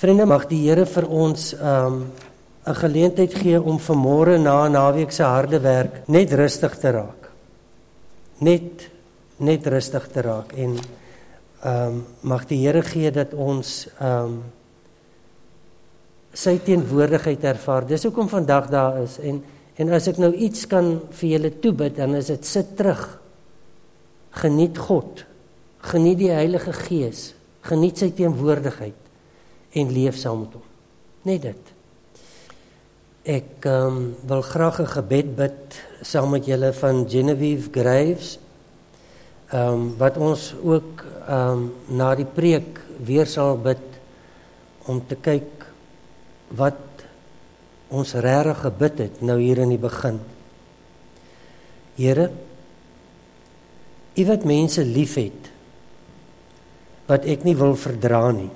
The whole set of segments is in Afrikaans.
Vriende, mag die Here vir ons um 'n geleentheid gee om vanmôre na 'n naweek se harde werk net rustig te raak. Net net rustig te raak en um mag die Here gee dat ons um sy teenwoordigheid ervaar. Dis hoekom vandag daar is en en as ek nou iets kan vir julle toebid, dan is dit sit terug. Geniet God. Geniet die Heilige Gees. Geniet sy teenwoordigheid en leef saam met hom. Net dit. Ek um, wil graag 'n gebed bid saam met julle van Genevieve Graves. Ehm um, wat ons ook ehm um, na die preek weer sal bid om te kyk wat ons regtig gebid het nou hier in die begin. Here, U wat mense liefhet wat ek nie wil verdra nie.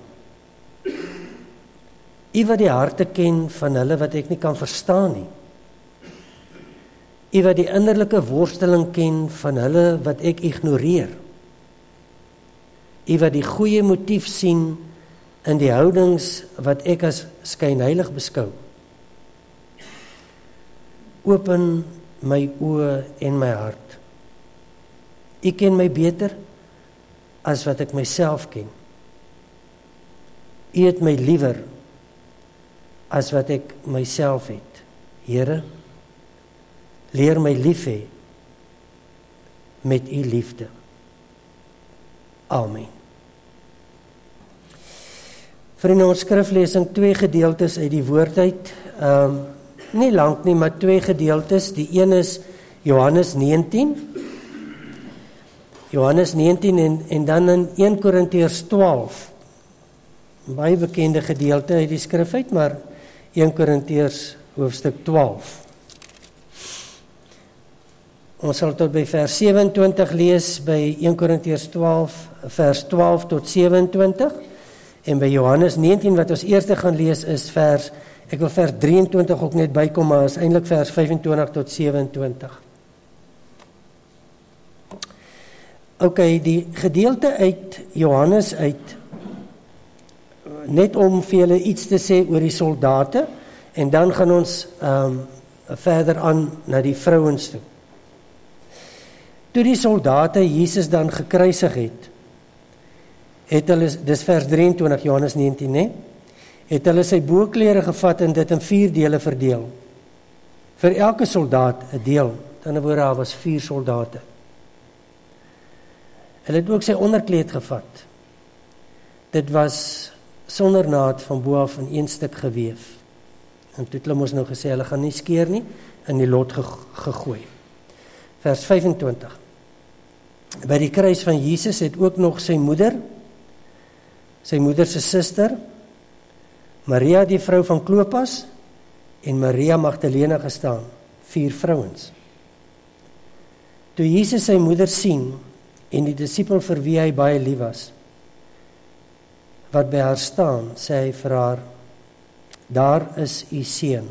U wat die harte ken van hulle wat ek nie kan verstaan nie. U wat die innerlike worsteling ken van hulle wat ek ignoreer. U wat die goeie motief sien in die houdings wat ek as skynheilig beskou. Open my oë en my hart. U ken my beter as wat ek myself ken. U het my liewer as wat ek myself het. Here, leer my lief hê met u liefde. Amen. Vir ons skriflesing twee gedeeltes uit die woord uit. Ehm um, nie lank nie, maar twee gedeeltes. Die een is Johannes 19. Johannes 19 en en dan in 1 Korintiërs 12. Baie bekende gedeelte uit die skrif uit, maar 1 Korintiërs hoofstuk 12. Ons sal tot by vers 27 lees by 1 Korintiërs 12 vers 12 tot 27 en by Johannes 19 wat ons eers gaan lees is vers ek wil vers 23 ook net bykom maar is eintlik vers 25 tot 27. OK, die gedeelte uit Johannes uit net om vir julle iets te sê oor die soldate en dan gaan ons ehm um, verder aan na die vrouens toe. Toe die soldate Jesus dan gekruisig het, het hulle dis vers 23 Johannes 19 nê, het hulle sy boklere gevat en dit in vier dele verdeel. Vir elke soldaat 'n deel. In 'n woorde daar was vier soldate. Hulle het ook sy onderkleed gevat. Dit was sonder naad van bo af in een stuk gewewe. En toe het hulle mos nou gesê hulle gaan nie skeer nie in die lot gegooi. Vers 25. By die kruis van Jesus het ook nog sy moeder sy moeder se suster Maria die vrou van Klopas en Maria Magdalena gestaan, vier vrouens. Toe Jesus sy moeder sien en die disipel vir wie hy baie lief was, wat by haar staan, sê hy vir haar: "Daar is u seun."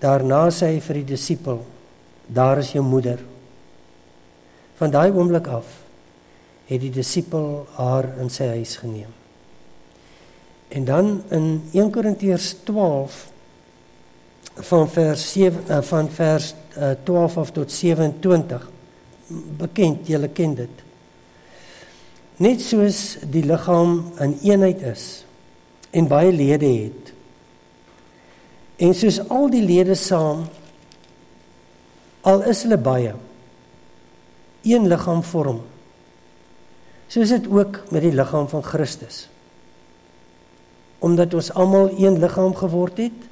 Daarna sê hy vir die disipel: "Daar is jou moeder." Van daai oomblik af het die disipel haar in sy huis geneem. En dan in 1 Korintiërs 12 van vers 7 uh, eh, van vers uh, 12 af tot 27 bekend, julle ken dit. Net soos die liggaam 'n een eenheid is en baie lede het. En soos al die lede saam al is hulle baie een liggaam vorm. Soos dit ook met die liggaam van Christus. Omdat ons almal een liggaam geword het,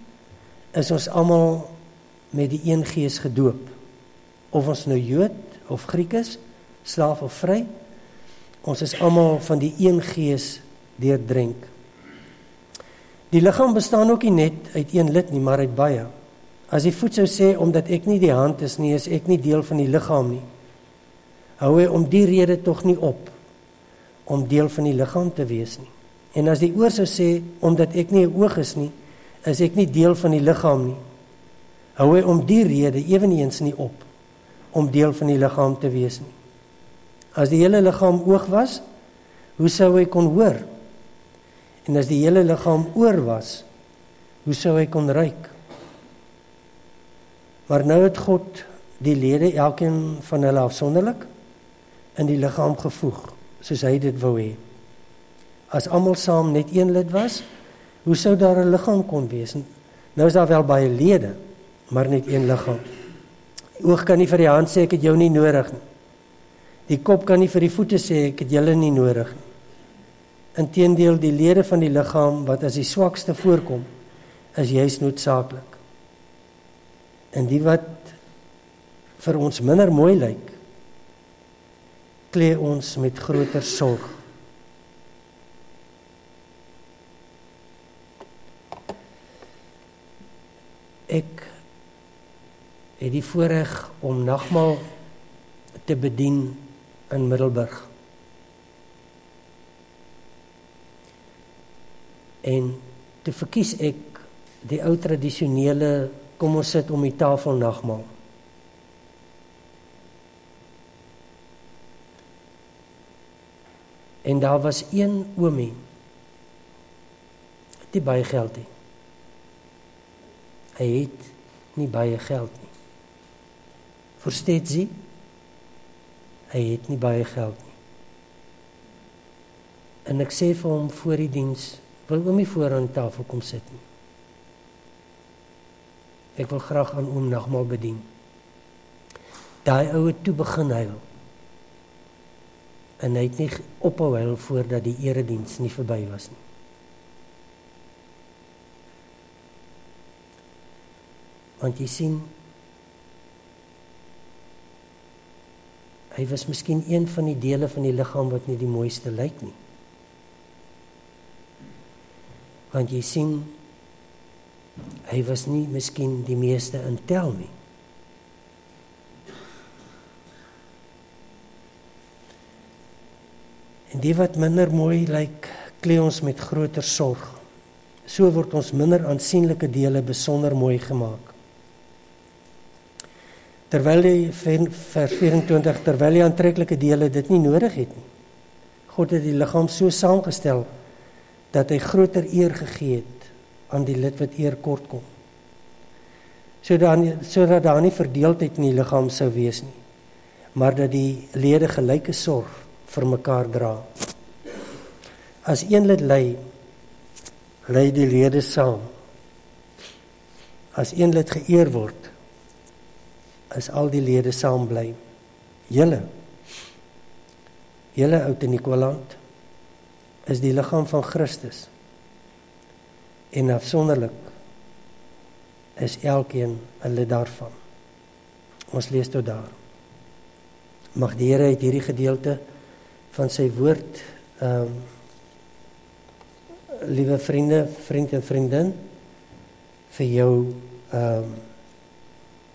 is ons almal met die een gees gedoop. Of ons nou Jood of Griek is, slaaf of vry, Ons is almal van die een gees deurdrink. Die liggaam bestaan ook nie net uit een lid nie, maar uit baie. As die voet sou sê omdat ek nie die hand is nie, is ek nie deel van die liggaam nie. Hou hy om die rede tog nie op om deel van die liggaam te wees nie. En as die oor sou sê omdat ek nie 'n oog is nie, is ek nie deel van die liggaam nie. Hou hy om die rede ewenigs nie op om deel van die liggaam te wees nie. As die hele liggaam oog was, hoe sou hy kon hoor? En as die hele liggaam oor was, hoe sou hy kon ruik? Maar nou het God die lede elkeen van hulle afsonderlik in die liggaam gevoeg, soos hy dit wou hê. As almal saam net een lid was, hoe sou daar 'n liggaam kon wees? Nou is daar wel baie lede, maar net een liggaam. Oog kan nie vir die hand sê ek het jou nie nodig nie. Die kop kan nie vir die voete sê ek het julle nie nodig nie. Inteendeel die lede van die liggaam wat as die swakste voorkom, is juis noodsaaklik. En die wat vir ons minder mooi lyk, klee ons met groter sorg. Ek het die voorreg om nagmaal te bedien in Middelburg. En te verkies ek die ou tradisionele kom ons sit om die tafel nagmaal. En daar was een oomie. Het nie baie geld nie. Hy het nie baie geld nie. Verstaan jy? Hy het nie baie geld nie. En ek sê vir hom voor die diens, wil oomie voor aan die tafel kom sit nie. Ek wil graag aan oom nagmaal bedien. Daai ou het toe begin huil. En hy het nie ophou huil voordat die erediens nie verby was nie. Want jy sien hy was miskien een van die dele van die liggaam wat nie die mooiste lyk nie. Want jy sien hy was nie miskien die meeste intel nie. En die wat minder mooi lyk, klee ons met groter sorg. So word ons minder aansienlike dele besonder mooi gemaak. Terwyl hy vers 24 terwyl die aantreklike dele dit nie nodig het nie. God het die liggaam so saamgestel dat hy groter eer gegee het aan die lid wat eer kort kom. Sodat sodat daar nie verdeeldheid in die liggaam sou wees nie, maar dat die lede gelyke sorg vir mekaar dra. As een lid ly, ly die lede saam. As een lid geëer word, is al die lede saam bly. Julle Julle ou te Nikolaand is die liggaam van Christus en afsonderlik is elkeen 'n lid daarvan. Ons lees tot daar. Mag die Here uit hierdie gedeelte van sy woord ehm um, liewe vriende, vriend en vriendin vir jou ehm um,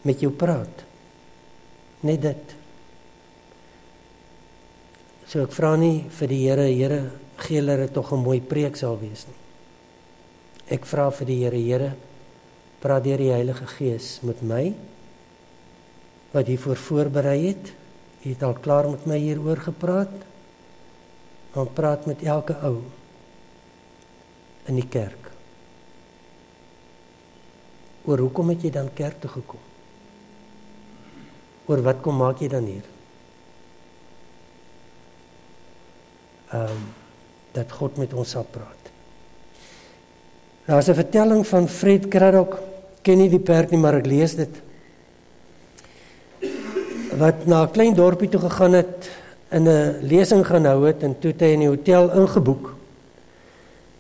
met jou praat. Net dit. So ek vra nie vir die Here, Here, gee hulle tog 'n mooi preek sal wees nie. Ek vra vir die Here, Here, praat deur die Heilige Gees met my wat hy voor voorberei het. Hy het al klaar met my hieroor gepraat. Ons praat met elke ou in die kerk. Oor hoekom het jy dan kerk toe gekom? Oor wat kom maak jy dan hier? Ehm um, dat God met ons sal praat. Daar's 'n vertelling van Fred Craddock. Ken nie die perd nie, maar ek lees dit. Wat na 'n klein dorpie toe gegaan het in 'n lesing gaan hou het en toe het hy in die hotel ingeboek.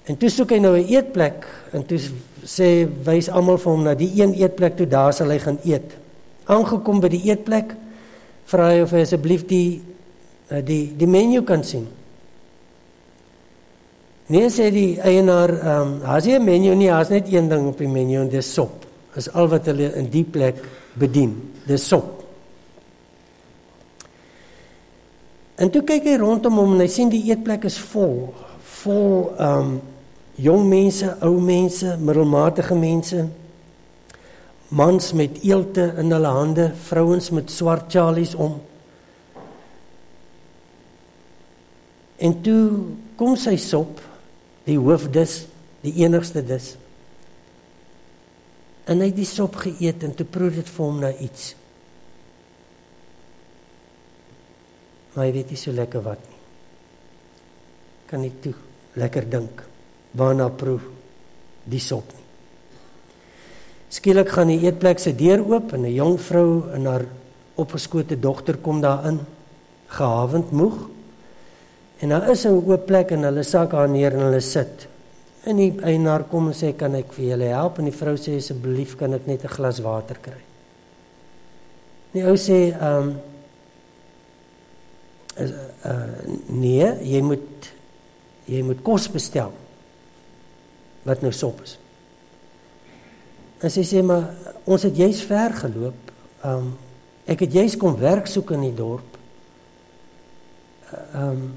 En toe soek hy nou 'n eetplek en toe sê wys almal vir hom na die een eetplek toe daar sal hy gaan eet. Aangekom by die eetplek vra hy of hy asseblief die die die menu kan sien. Nee sê die eienaar, ehm, um, as jy 'n menu nie, as net een ding op die menu en dis sop. Is al wat hulle in die plek bedien. Dis sop. En toe kyk hy rondom hom en hy sien die eetplek is vol, vol ehm um, jong mense, ou mense, middelmatige mense. Mans met eelte in hulle hande, vrouens met swart chalies om. En toe kom sy sop die hoofdis, die enigste dis. En hy het die sop geëet en toe proe dit vir hom na iets. Maar hy weet nie so lekker wat nie. Kan nie toe lekker dink waarna proe die sop nie. Skielik gaan die eetplek se deur oop en 'n jong vrou en haar opgeskote dogter kom daarin, gehavend moeg. En daar is 'n oop plek en hulle sak haar neer en hulle sit. En die eienaar kom en sê kan ek vir julle help en die vrou sê asseblief kan ek net 'n glas water kry. Die ou sê ehm um, uh, nee, jy moet jy moet kos bestel. Wat nou sop is. En sy sê maar ons het juis ver geloop. Um ek het juis kom werk soek in die dorp. Um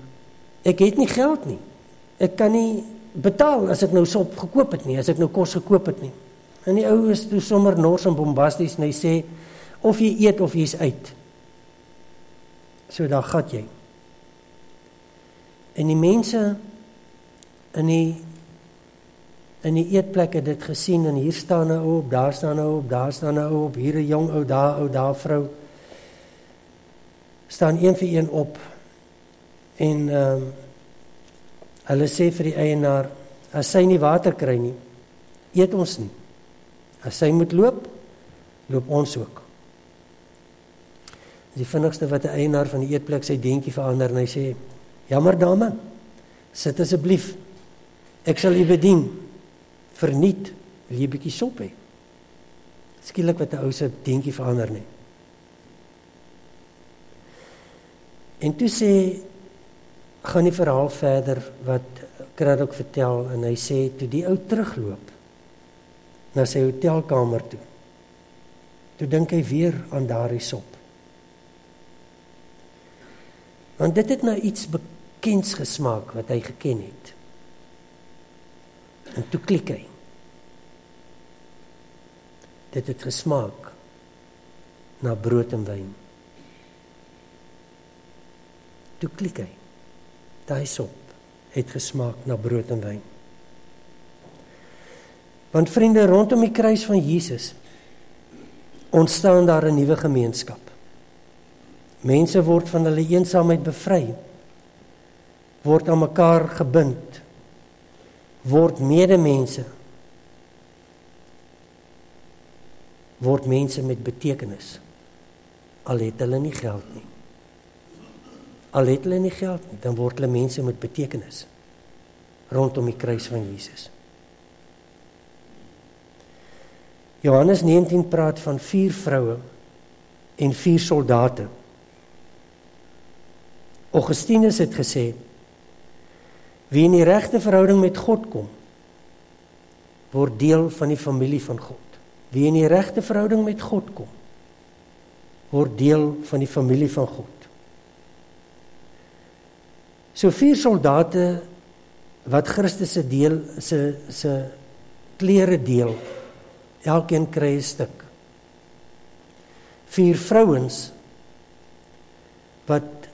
ek het nie geld nie. Ek kan nie betaal as ek nou sop gekoop het nie, as ek nou kos gekoop het nie. En die ou is toe sommer nors en bombasties en hy sê of jy eet of jy's uit. So daar gat jy. En die mense in die in die eetplek het dit gesien en hier staan 'n ou op, daar staan 'n ou op, daar staan 'n ou op, hier 'n jong ou, daar ou, daar vrou. staan een vir een op. En ehm um, hulle sê vir die eienaar, as sy nie water kry nie, eet ons nie. As sy moet loop, loop ons ook. Die vinnigste wat 'n eienaar van die eetplek sy deentjie verander en hy sê: "Jammer dame, sit asseblief. Ek sal u bedien." Verniet, wil jy 'n bietjie sop hê. Skielik wat 'n ou se dingetjie verander nie. En toe sê gaan die verhaal verder wat Kraddock vertel en hy sê toe die ou terugloop na sy hotelkamer toe. Toe dink hy weer aan daardie sop. Want dit het nou iets bekends gesmaak wat hy geken het. En toe klik hy. Dit het gesmaak na brood en wyn. Toe klik hy. Daai sop het gesmaak na brood en wyn. Want vriende rondom die kruis van Jesus ontstaan daar 'n nuwe gemeenskap. Mense word van hulle eensaamheid bevry. Word aan mekaar gebind word medemense word mense met betekenis. Al het hulle nie geld nie. Al het hulle nie geld nie dan word hulle mense met betekenis rondom die kruis van Jesus. Johannes 19 praat van vier vroue en vier soldate. Augustinus het gesê Wie in die regte verhouding met God kom, word deel van die familie van God. Wie in die regte verhouding met God kom, word deel van die familie van God. So vier soldate wat Christus se deel se se klere deel. Elkeen kry 'n stuk. Vier vrouens wat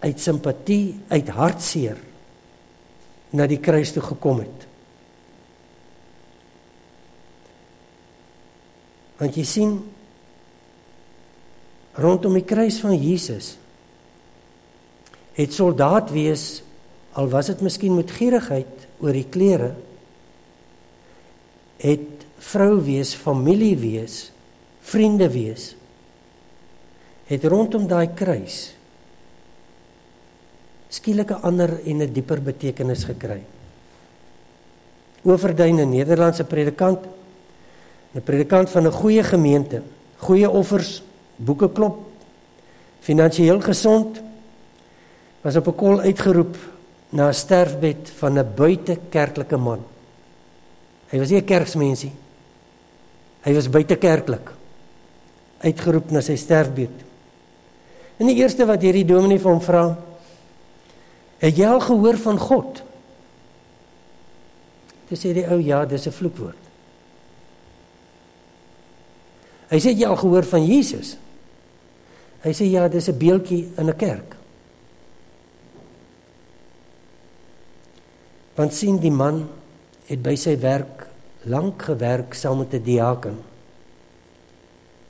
uit simpatie, uit hartseer na die kruis toe gekom het. Want jy sien rondom die kruis van Jesus het soldaat wees al was dit miskien met gierigheid oor die klere het vrou wees, familie wees, vriende wees het rondom daai kruis skielik 'n ander en 'n dieper betekenis gekry. Oorduin 'n Nederlandse predikant, 'n predikant van 'n goeie gemeente, goeie offers, boeke klop, finansiëel gesond, was op 'n kol uitgeroep na 'n sterfbed van 'n buitekerklike man. Hy was nie 'n kerksmensie. Hy was buitekerklik. Uitgeroep na sy sterfbed. En die eerste wat hierdie dominee vir hom vra, Het jy al gehoor van God? Dis sê die ou ja, dis 'n vloekwoord. Hy sê jy al gehoor van Jesus? Hy sê ja, dis 'n beeldjie in 'n kerk. Want sien die man het by sy werk lank gewerk saam met 'n diaken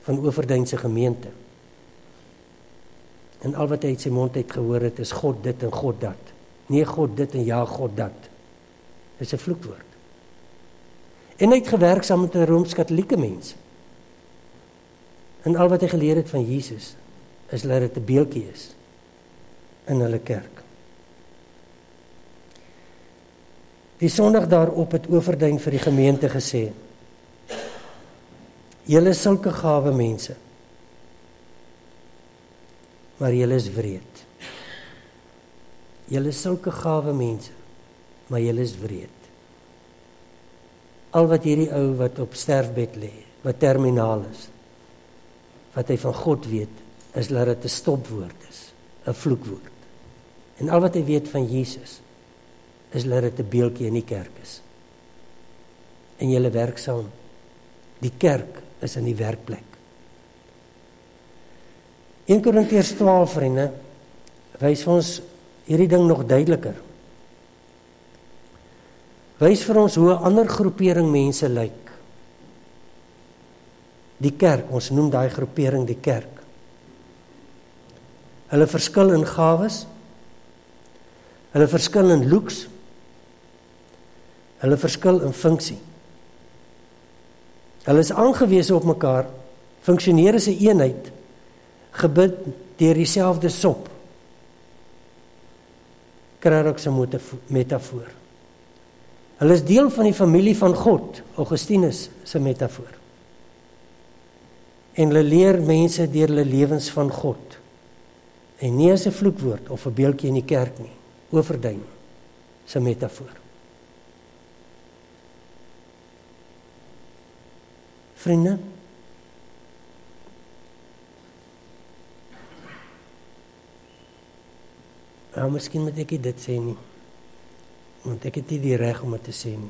van Oeverduin se gemeente. En al wat hy uit sy mond uit gehoor het is God dit en God dat. Nee God dit en ja God dat. Dis 'n vloekwoord. En hy het gewerk saam met 'n Rooms-Katolieke mens. En al wat hy geleer het van Jesus is dat dit 'n beeldjie is in hulle kerk. Die Sondag daarop het Oeverduin vir die gemeente gesê: "Julle sulke gawe mense, maar julle is wreed. Julle is sulke gawe mense, maar julle is wreed. Al wat hierdie ou wat op sterfbed lê, wat terminaal is, wat hy van God weet, is dat dit 'n stopwoord is, 'n vloekwoord. En al wat hy weet van Jesus is dat dit 'n beeldjie in die kerk is. En julle werk saam. Die kerk is in die werkplek. 1 Korintiërs 12 vriende wys vir ons hierdie ding nog duideliker. Wys vir ons hoe 'n ander groepering mense lyk die kerk, ons noem daai groepering die kerk. Hulle verskil in gawes. Hulle verskil in looks. Hulle verskil in funksie. Hulle is aangewese op mekaar, funksioneer as 'n een eenheid, gebid deur dieselfde sop. Kraak se metafoor. Hulle is deel van die familie van God, Augustinus se metafoor en hulle leer mense deur hulle lewens van God. En nie as 'n vloekwoord of 'n beeldjie in die kerk nie, oorduin se metafoor. Vriende Ja, miskien moet ek dit sê nie. Want ek het nie die reg om dit te sê nie.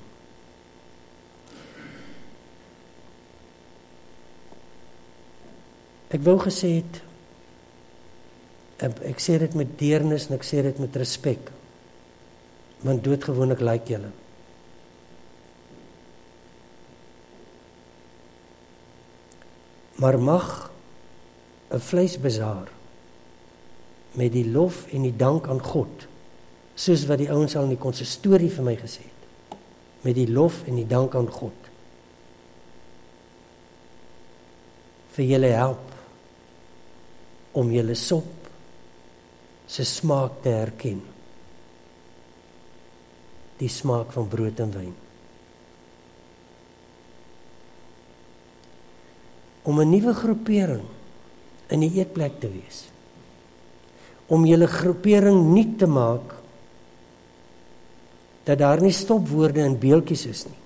Ek wou gesê het ek sê dit met deernis en ek sê dit met respek. Want doodgewoonlik lyk like julle. Maar mag 'n vleisbesaar met die lof en die dank aan God soos wat die ouens al in die konsistorie vir my gesê het met die lof en die dank aan God vir julle help om julle sop se smaak te herken. Die smaak van brood en wyn. Om 'n nuwe groepering in die eetplek te wees. Om julle groepering nuut te maak dat daar nie stopwoorde en beeltjies is nie.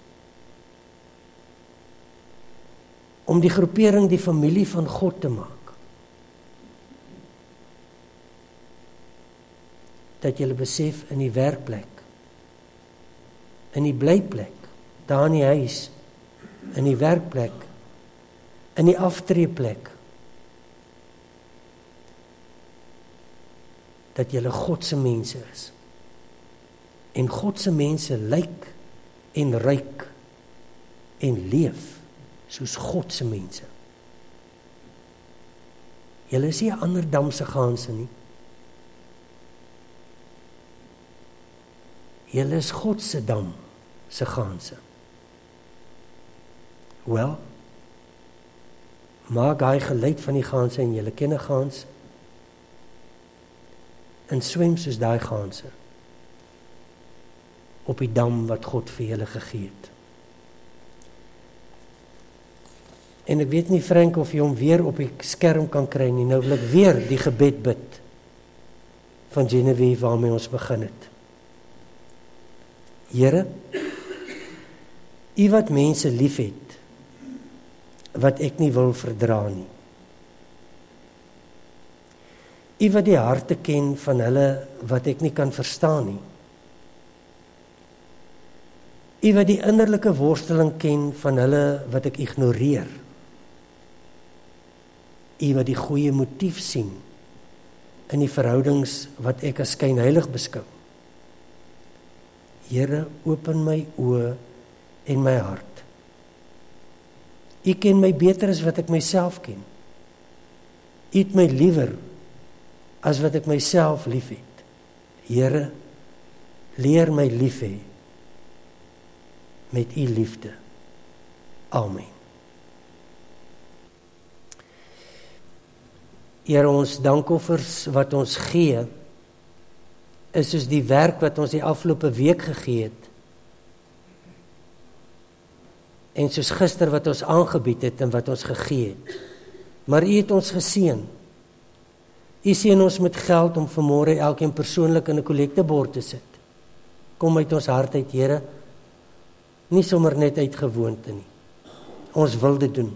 Om die groepering die familie van God te maak. dat jy besef in die werkplek in die blyplek daar in die huis in die werkplek in die aftreeplek dat jy God se mense is en God se mense lyk en ryk en leef soos God se mense Julle is nie ander damse gaanse nie. Julle is God se dam se ganse. Wel. Maak hy gelyk van die ganse en julle ken 'n gans. En swem soos daai ganse. Op die dam wat God vir julle gegee het. En ek weet nie Frank of jy hom weer op die skerm kan kry nie. Nou wil ek weer die gebed bid van Genevieve waarmee ons begin het. Here, U wat mense liefhet wat ek nie wil verdra nie. U wat die harte ken van hulle wat ek nie kan verstaan nie. U wat die innerlike worsteling ken van hulle wat ek ignoreer. U wat die goeie motief sien in die verhoudings wat ek as skynheilig beskou. Here, open my oë en my hart. U ken my beter as wat ek myself ken. U het my liewer as wat ek myself liefhet. Here, leer my lief hê met u liefde. Amen. Here ons dankoffers wat ons gee is soos die werk wat ons die afgelope week gegee het. En soos gister wat ons aangebied het en wat ons gegee het. Maar U het ons geseën. U seën ons met geld om vanmôre elkeen persoonlik in 'n kollektebord te sit. Kom uit ons hart uit, Here. Nie sommer net uit gewoonte nie. Ons wil dit doen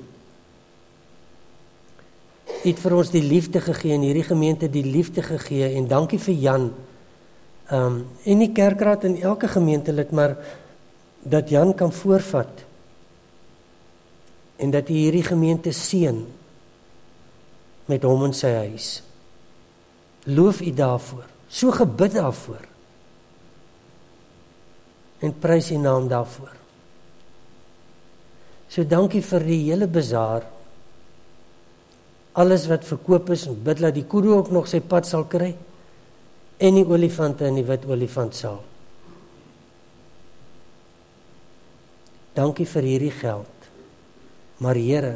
het vir ons die liefde gegee en hierdie gemeente die liefde gegee en dankie vir Jan. Ehm um, en die kerkraad en elke gemeentelid maar dat Jan kan voorvat en dat hy hierdie gemeente seën met hom in sy huis. Loof U daarvoor. So gebid daarvoor. En prys U naam daarvoor. So dankie vir die hele bazaar alles wat verkoop is bid dat die koeie ook nog sy pad sal kry en die olifante en die wit olifant sal. Dankie vir hierdie geld. Maar Here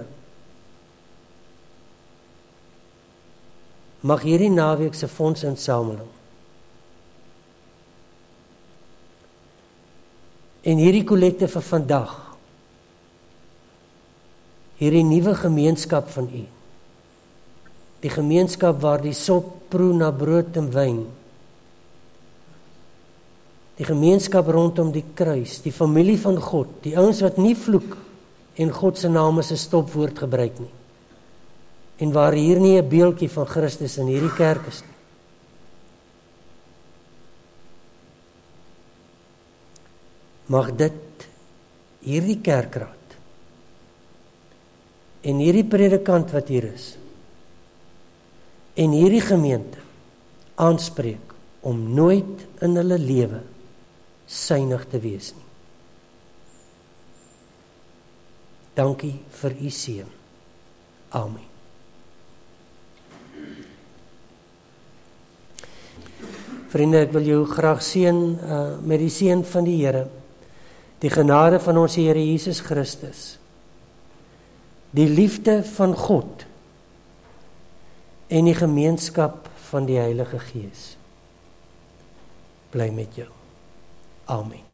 mag hierdie naweek se fondsinsameling en hierdie kollekte vir vandag. Hierdie nuwe gemeenskap van U. Die gemeenskap waar die sop proe na brood en wyn. Die gemeenskap rondom die kruis die familie van God die ouens wat nie vloek en God se naam as 'n stopwoord gebruik nie en waar hier nie 'n beeldjie van Christus in hierdie kerk is nie mag dit hierdie kerkraad en hierdie predikant wat hier is en hierdie gemeente aanspreek om nooit in hulle lewe suinig te wees nie. Dankie vir u seën. Amen. Vriende, ek wil jou graag seën uh, met die seën van die Here. Die genade van ons Here Jesus Christus. Die liefde van God en die gemeenskap van die Heilige Gees bly met jou. Amen.